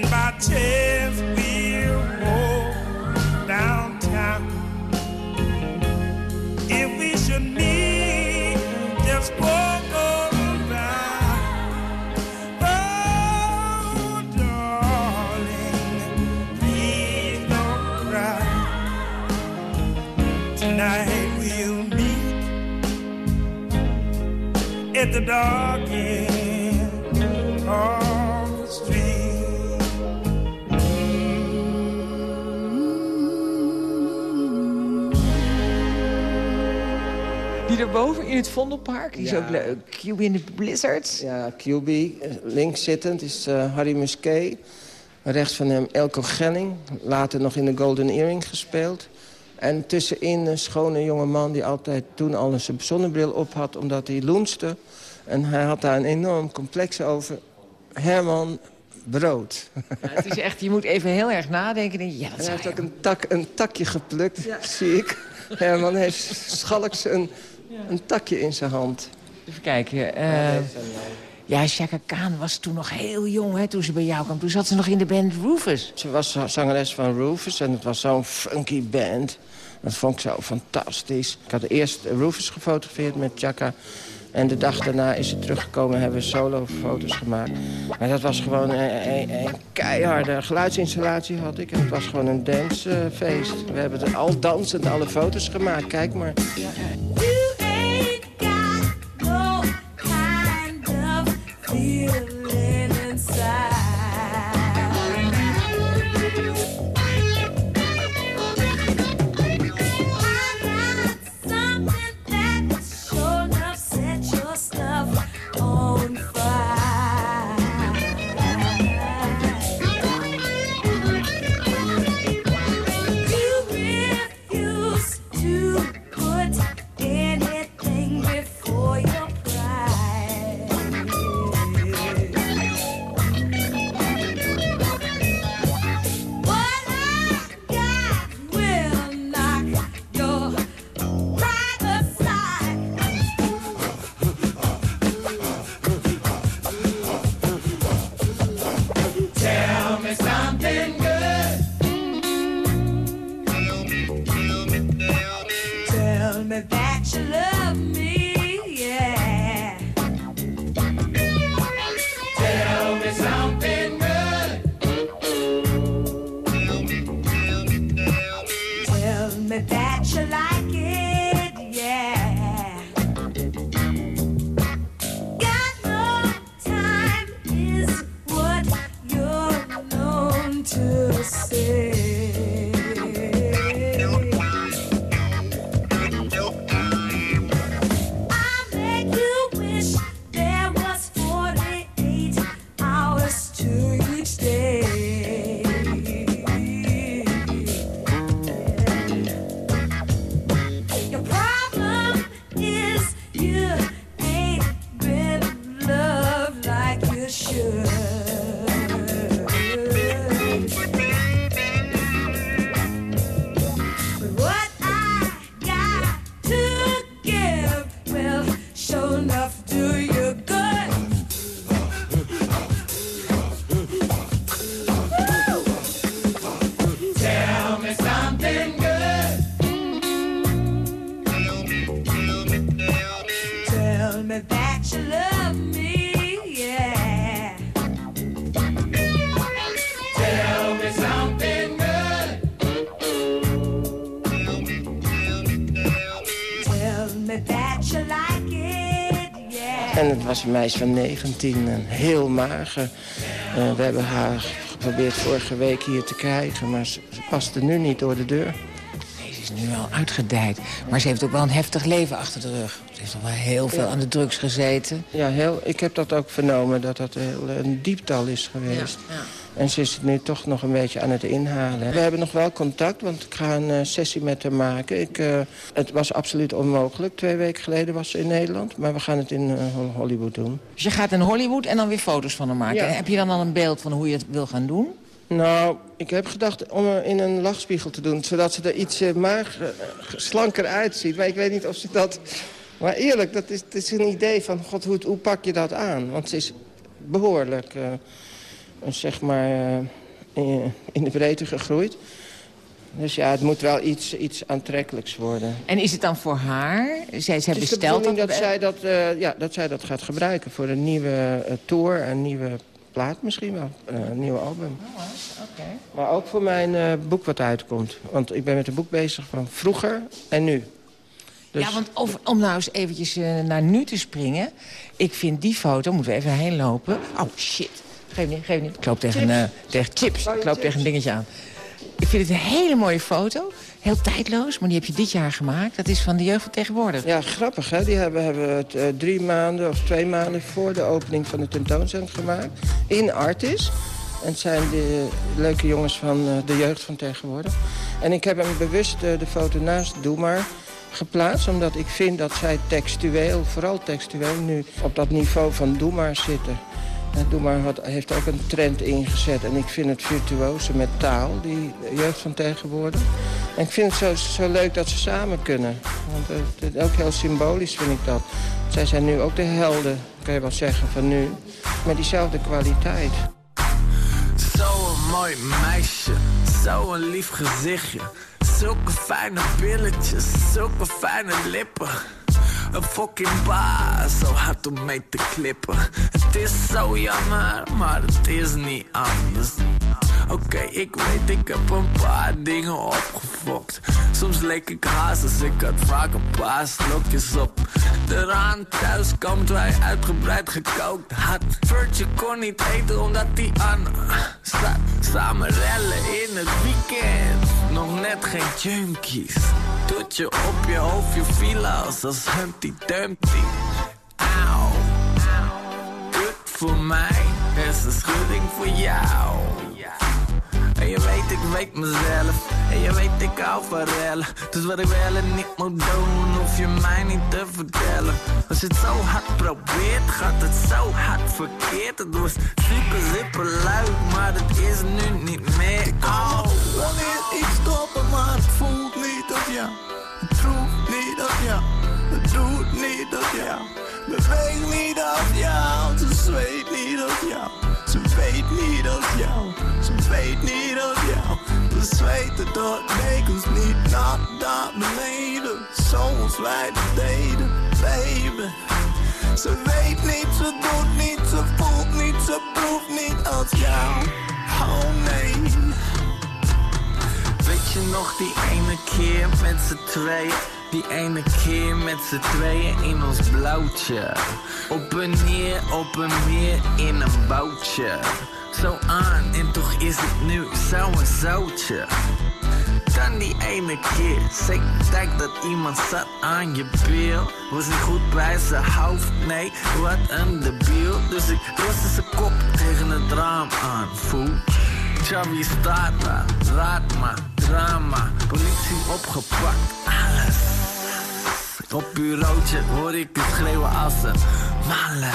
by chance we'll walk downtown. If we should meet, just walk around. Oh, darling, please don't cry. Tonight we'll meet at the dark daarboven in het Vondelpark, die is ook leuk. QB in de Blizzards. Ja, QB. eh, Links zittend is eh, Harry Musquet. Rechts van hem Elko Gelling. Later nog in de Golden Earring gespeeld. En tussenin een schone jonge man die altijd toen al een zonnebril op had... omdat hij loenste. En hij had daar een enorm complex over. Herman Brood. Ja, het is echt, je moet even heel erg nadenken. en Ja, dat En hij heeft ook een, tak, een takje geplukt, zie ik. Herman heeft schalks een, een takje in zijn hand. Even kijken. eh, ja, Chaka Khan was toen nog heel jong hè, toen ze bij jou kwam. Toen zat ze nog in de band Rufus. Ze was zangeres van Rufus en het was zo'n funky band. Dat vond ik zo fantastisch. Ik had eerst Rufus gefotografeerd met Chaka. En de dag daarna is ze teruggekomen en hebben we solo-foto's gemaakt. Maar dat was gewoon een, een- een keiharde geluidsinstallatie had ik. En het was gewoon een dancefeest. We hebben er al dansend alle foto's gemaakt. Kijk maar. feel was een meisje van 19 en heel mager. Eh, we hebben haar Probeert vorige week hier te krijgen, maar ze, ze paste nu niet door de deur. Nee, ze is nu wel uitgedijd. Maar ze heeft ook wel een heftig leven achter de rug. Ze heeft al wel heel veel Ja. aan de drugs gezeten. Ja, heel, ik heb dat ook vernomen, dat dat heel, een dieptal is geweest. Ja, ja. En ze is het nu toch nog een beetje aan het inhalen. We hebben nog wel contact, want ik ga een eh, sessie met haar maken. Ik, eh, het was absoluut onmogelijk. Twee weken geleden was ze in Nederland. Maar we gaan het in eh, Hol- Hollywood doen. Dus je gaat in Hollywood en dan weer foto's van haar maken. Ja. Heb je dan al een beeld van hoe je het wil gaan doen? Nou, ik heb gedacht om haar in een lachspiegel te doen... zodat ze er iets mager, eh, slanker uitziet. Maar ik weet niet of ze dat... Maar eerlijk, dat is, het is een idee van... God, hoe, hoe pak je dat aan? Want ze is behoorlijk, eh, zeg maar, eh, in, in de breedte gegroeid. Dus ja, het moet wel iets, iets aantrekkelijks worden. En is het dan voor haar? Zij, zij Het is bestelt dat... dat, zij dat, eh, ja, dat zij dat gaat gebruiken voor een nieuwe eh, tour, een nieuwe plaat misschien wel, een nieuw album. Oké. Maar ook voor mijn boek wat uitkomt. Want ik ben met een boek bezig van vroeger en nu. Dus- Ja, want of, om nou eens eventjes naar nu te springen. Ik vind die foto, moeten we even heen lopen. Oh, shit. Geef niet, geef niet. Ik loop tegen, Chips. eh, tegen chips. Ik loop chips? tegen een dingetje aan. Ik vind het een hele mooie foto. Heel tijdloos, maar die heb je dit jaar gemaakt. Dat is van de jeugd van tegenwoordig. Ja, grappig hè. Die hebben, hebben het eh, drie maanden of twee maanden voor de opening van de tentoonstelling gemaakt. In Artis. En het zijn de leuke jongens van eh, de jeugd van tegenwoordig. En ik heb hem bewust de foto naast Doe maar geplaatst. Omdat ik vind dat zij textueel, vooral textueel, nu op dat niveau van Doe maar zitten. Doe maar heeft ook een trend ingezet. En ik vind het virtuoze met taal, die jeugd van tegenwoordig. En ik vind het zo, zo leuk dat ze samen kunnen. Want het- ook heel symbolisch vind ik dat. Zij zijn nu ook de helden, kan je wel zeggen, van nu. Met diezelfde kwaliteit. Zo'n mooi meisje, zo'n lief gezichtje. Zulke fijne billetjes, zulke fijne lippen. Een fucking baas, zo hard om mee te klippen. Het is zo jammer, maar het is niet anders. Oké, ik weet, ik heb een paar dingen opgefokt. Soms leek ik hazes, ik had vaak een paar slokjes op. Eraan thuis komt wij uitgebreid gekookt had. Virtue kon niet eten omdat hij aan staat. Samen rellen in het weekend, nog net geen junkies. Doet je op je hoofd, je fila's als Humpty Dumpty. Auw, kut voor mij, is een schudding voor jou. En je weet, ik weet mezelf. En je weet, ik hou van rellen. Dus wat ik wel en niet moet doen, hoef je mij niet te vertellen. Als je het zo hard probeert, gaat het zo hard verkeerd. Het was super, super luid, maar het is nu niet meer. Ik kan wanneer ik stoppen, maar het voelt niet op jou. Niet jou. Beweegt niet op jou. Ze zweet niet op jou. Ze weet niet op jou. Ze weet niet op jou. We zweten door dekens niet naar daar beneden. Zoals wij dat deden, baby. Ze weet niet, ze doet niet, ze voelt niet, ze proeft niet als jou. Oh nee. Weet je nog die ene keer met z'n tweeën? Die ene keer met z'n tweeën in ons blauwtje. Op en neer, op en meer in een boutje. Zo aan en toch is het nu zo een zoutje. Dan die ene keer, zeker denk dat iemand zat aan je bil. Was niet goed bij zijn hoofd, nee, wat een debiel. Dus ik loste zijn kop tegen het raam aan, voel. Tja, wie staat daar? Raad maar, drama, politie opgepakt, alles. Op bureautje hoor ik het schreeuwen als een malle.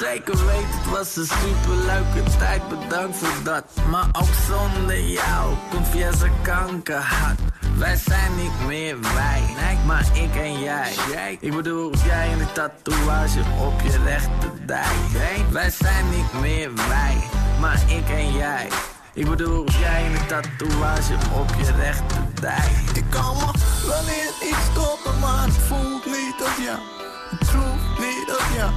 Zeker weet, het was een superleuke tijd, bedankt voor dat. Maar ook zonder jou, confiance kanker had. Wij zijn niet meer wij, nee, maar ik en jij. Ik bedoel, jij en de tatoeage op je rechterdij. Wij zijn niet meer wij, maar ik en jij. Ik bedoel, jij en de tatoeage op je rechterdij. Ik kan me wanneer ik stoppen, maar het voelt niet op jou. Het proeft niet op jou.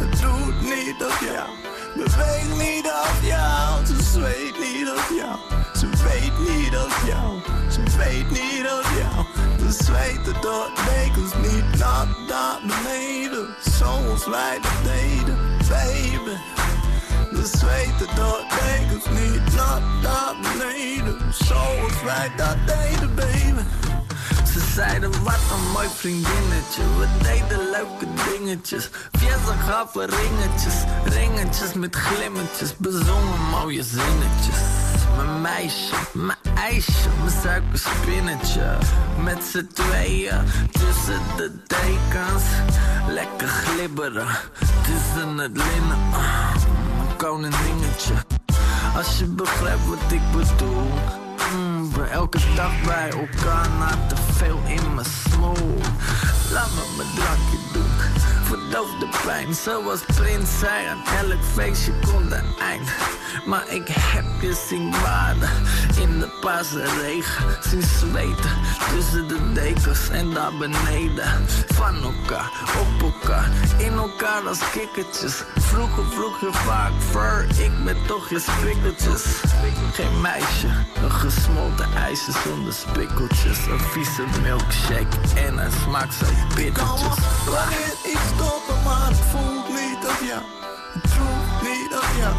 Het doet niet op jou. Beweegt niet op jou. Ze zweet niet op jou. Ze weet niet op jou. Ze weet niet op jou. We zweten door dekens niet naar daar beneden. Zoals wij dat deden, baby. We zweten door dekens niet. Naar, naar beneden. Zoals wij dat deden, baby. Ze zeiden wat een mooi vriendinnetje. We deden leuke dingetjes. Viessen gaven ringetjes. Ringetjes met glimmetjes. Bezongen mooie zinnetjes. Mijn meisje, mijn ijsje Mijn suikerspinnetje. Met z'n tweeën Tussen de dekens. Lekker glibberen Tussen het linnen Als je begrijpt wat ik bedoel. Mm, we elke dag bij elkaar na te veel in mijn smoel. Laat me mijn drankje doen, verdoof de pijn. Zoals Prins zei, aan elk feestje komt een eind. Maar ik heb je zien baden in de paarse regen. Zien zweten tussen de dekens en daar beneden. Van elkaar, op elkaar, in elkaar als kikkertjes. Vroeger vroeg je vaak ver, ik ben toch je spikkeltjes. Geen meisje, een gesmolten ijzer zonder spikkeltjes. Een vieze milkshake en een smaak zo bittertjes. Maar het voelt niet op jou. Het voelt niet op jou.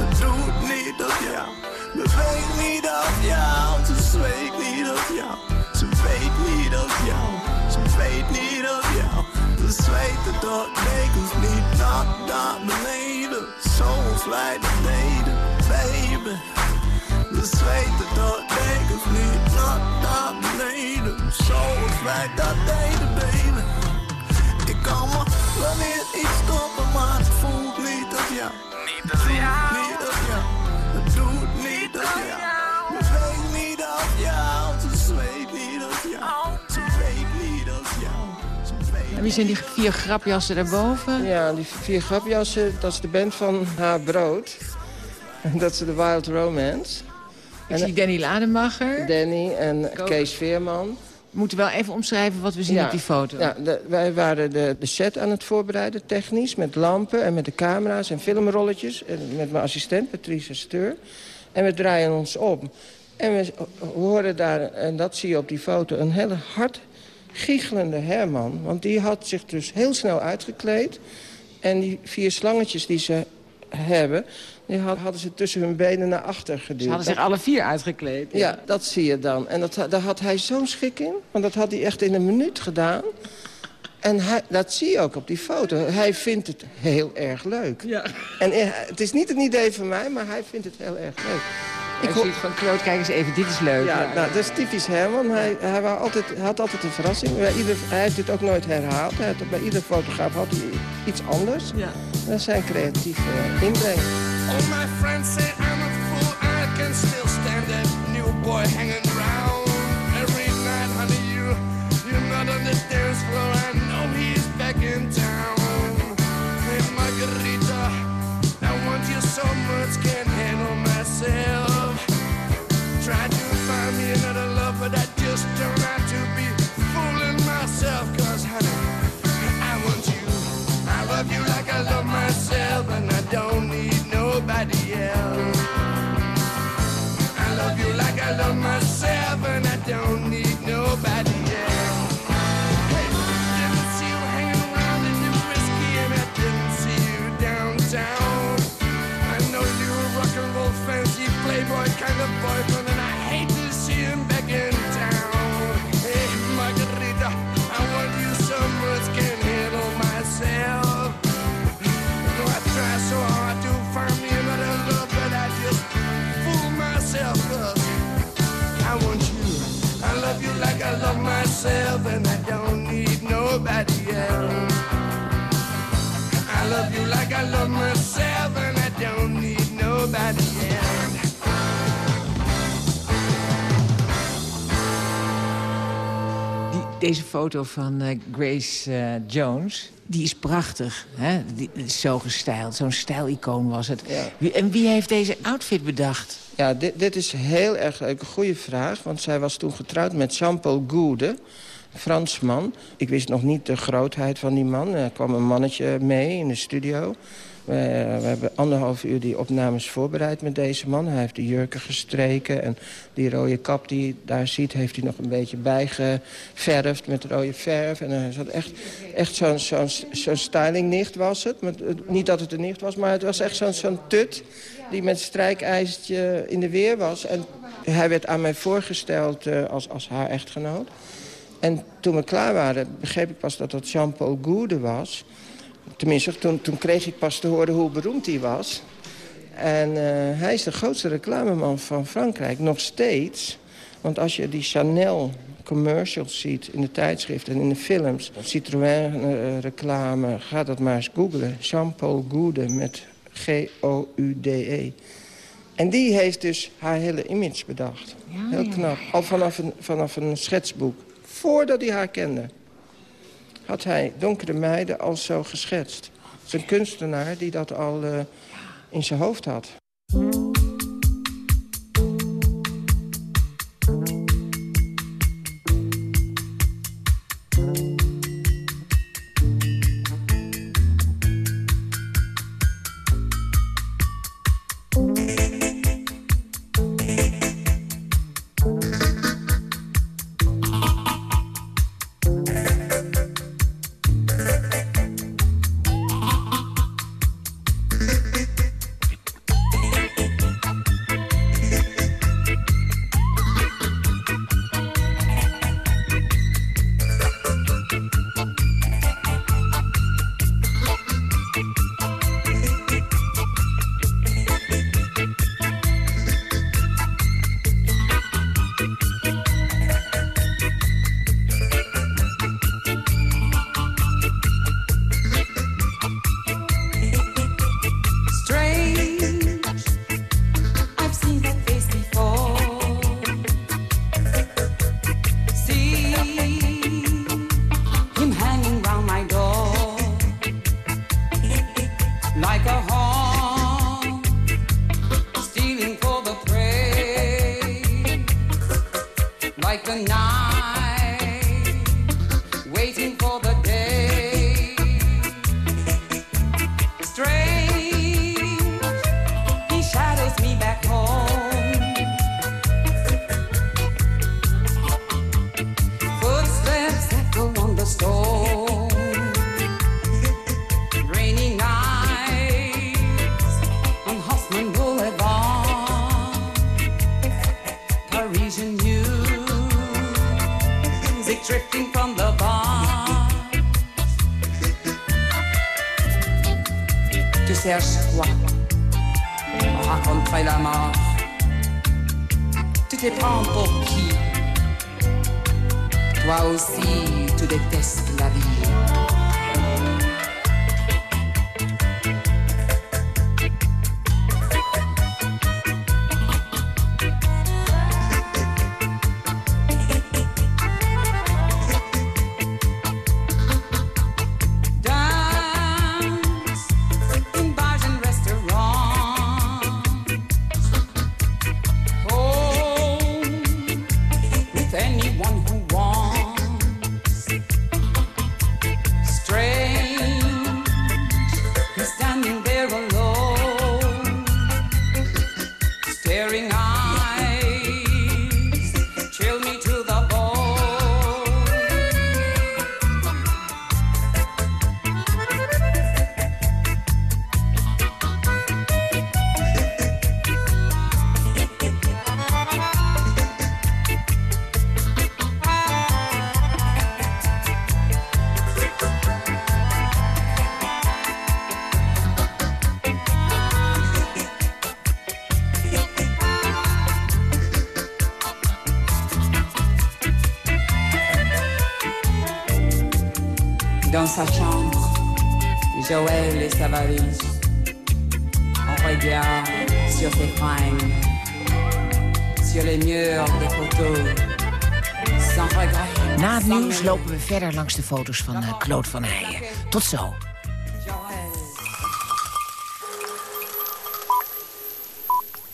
Het doet niet op jou. Beweegt niet op jou. Ze zweet niet op jou. Ze weet niet op jou. Ze weet niet op jou. Ze zweten door dekens niet naar, naar beneden. Zoals wij dat deden, baby. We zweten door dekens niet naar, naar beneden. Zoals wij dat deden, baby. Ik kan me wanneer ik stoppen, maar het voelt niet op jou. Niet op jou. Niet jou. Het doet niet op jou. Beweegt niet op jou. Ze zweet niet op jou. Ze weet niet jou. En wie zijn die vier grapjassen daarboven? Ja, die vier grapjassen, dat is de band van Haar Brood. En dat is de Wild Romance. Ik zie Danny Lademacher. Danny en Kees Veerman. We moeten wel even omschrijven wat we zien op die foto. Ja, de- wij waren de, de set aan het voorbereiden, technisch. Met lampen en met de camera's en filmrolletjes. En met mijn assistent, Patricia Steur. En we draaien ons om. En we horen daar, en dat zie je op die foto... een hele hard giechelende Herman. Want die had zich dus heel snel uitgekleed. En die vier slangetjes die ze hebben... die had- hadden ze tussen hun benen naar achter geduwd. Ze hadden zich alle vier uitgekleed. ja, dat zie je dan. En dat, daar had hij zo'n schik in. Want dat had hij echt in een minuut gedaan. En hij, dat zie je ook op die foto. Hij vindt het heel erg leuk. Ja. En eh, het is niet een idee van mij, maar hij vindt het heel erg leuk. Ik zie van Kloot, kijk eens even, dit is leuk. Ja, nou, dat is typisch Herman. Hij, hij, wou altijd, hij had altijd een verrassing. Bij ieder, hij heeft dit ook nooit herhaald. Hij had, bij ieder fotograaf had hij iets anders. Ja. Dat zijn creatieve eh, inbreng. All my friends say I'm a fool. I can still stand that new boy hanging around. Every night, honey, you, you're not on the dance floor. I know he's back in town. Hey, Margarita, I want you so much, can't handle myself. Try to find me another love, but I just turned out to be fooling myself. I love myself, and I don't need nobody else. Die, deze foto van eh, Grace eh, Jones, die is prachtig. Hè? Die is zo gestyled, zo'n stijlicoon was het. Wie, en wie heeft deze outfit bedacht? Ja, dit, dit is heel erg. Een goede vraag. Want zij was toen getrouwd met Jean-Paul Goude. Fransman. Ik wist nog niet de grootheid van die man. Er kwam een mannetje mee in de studio. We, we hebben anderhalf uur die opnames voorbereid met deze man. Hij heeft de jurken gestreken en die rode kap die je daar ziet... heeft hij nog een beetje bijgeverfd met rode verf. En hij zat echt, echt zo'n zo'n zo'n stylingnicht was het. Met, niet dat het een nicht was, maar het was echt zo'n zo'n tut... die met strijkijzertje in de weer was. En hij werd aan mij voorgesteld eh, als, als haar echtgenoot. En toen we klaar waren, begreep ik pas dat dat Jean-Paul Goude was. Tenminste, toen, toen kreeg ik pas te horen hoe beroemd hij was. En eh, hij is de grootste reclameman van Frankrijk, nog steeds. Want als je die Chanel commercials ziet in de tijdschriften en in de films... Citroën-reclame, ga dat maar eens googlen. Jean-Paul Goude met G-O-U-D-E. En die heeft dus haar hele image bedacht. Heel knap. Al vanaf een, vanaf een schetsboek. Voordat hij haar kende. Had hij donkere meiden al zo geschetst. Het is een kunstenaar die dat al uh, in zijn hoofd had. Tu cherches quoi? On raconterait la mort. Tu te prends pour qui? Toi aussi, tu détestes la vie. Verder langs de foto's van eh, Claude van Heijen. Tot zo.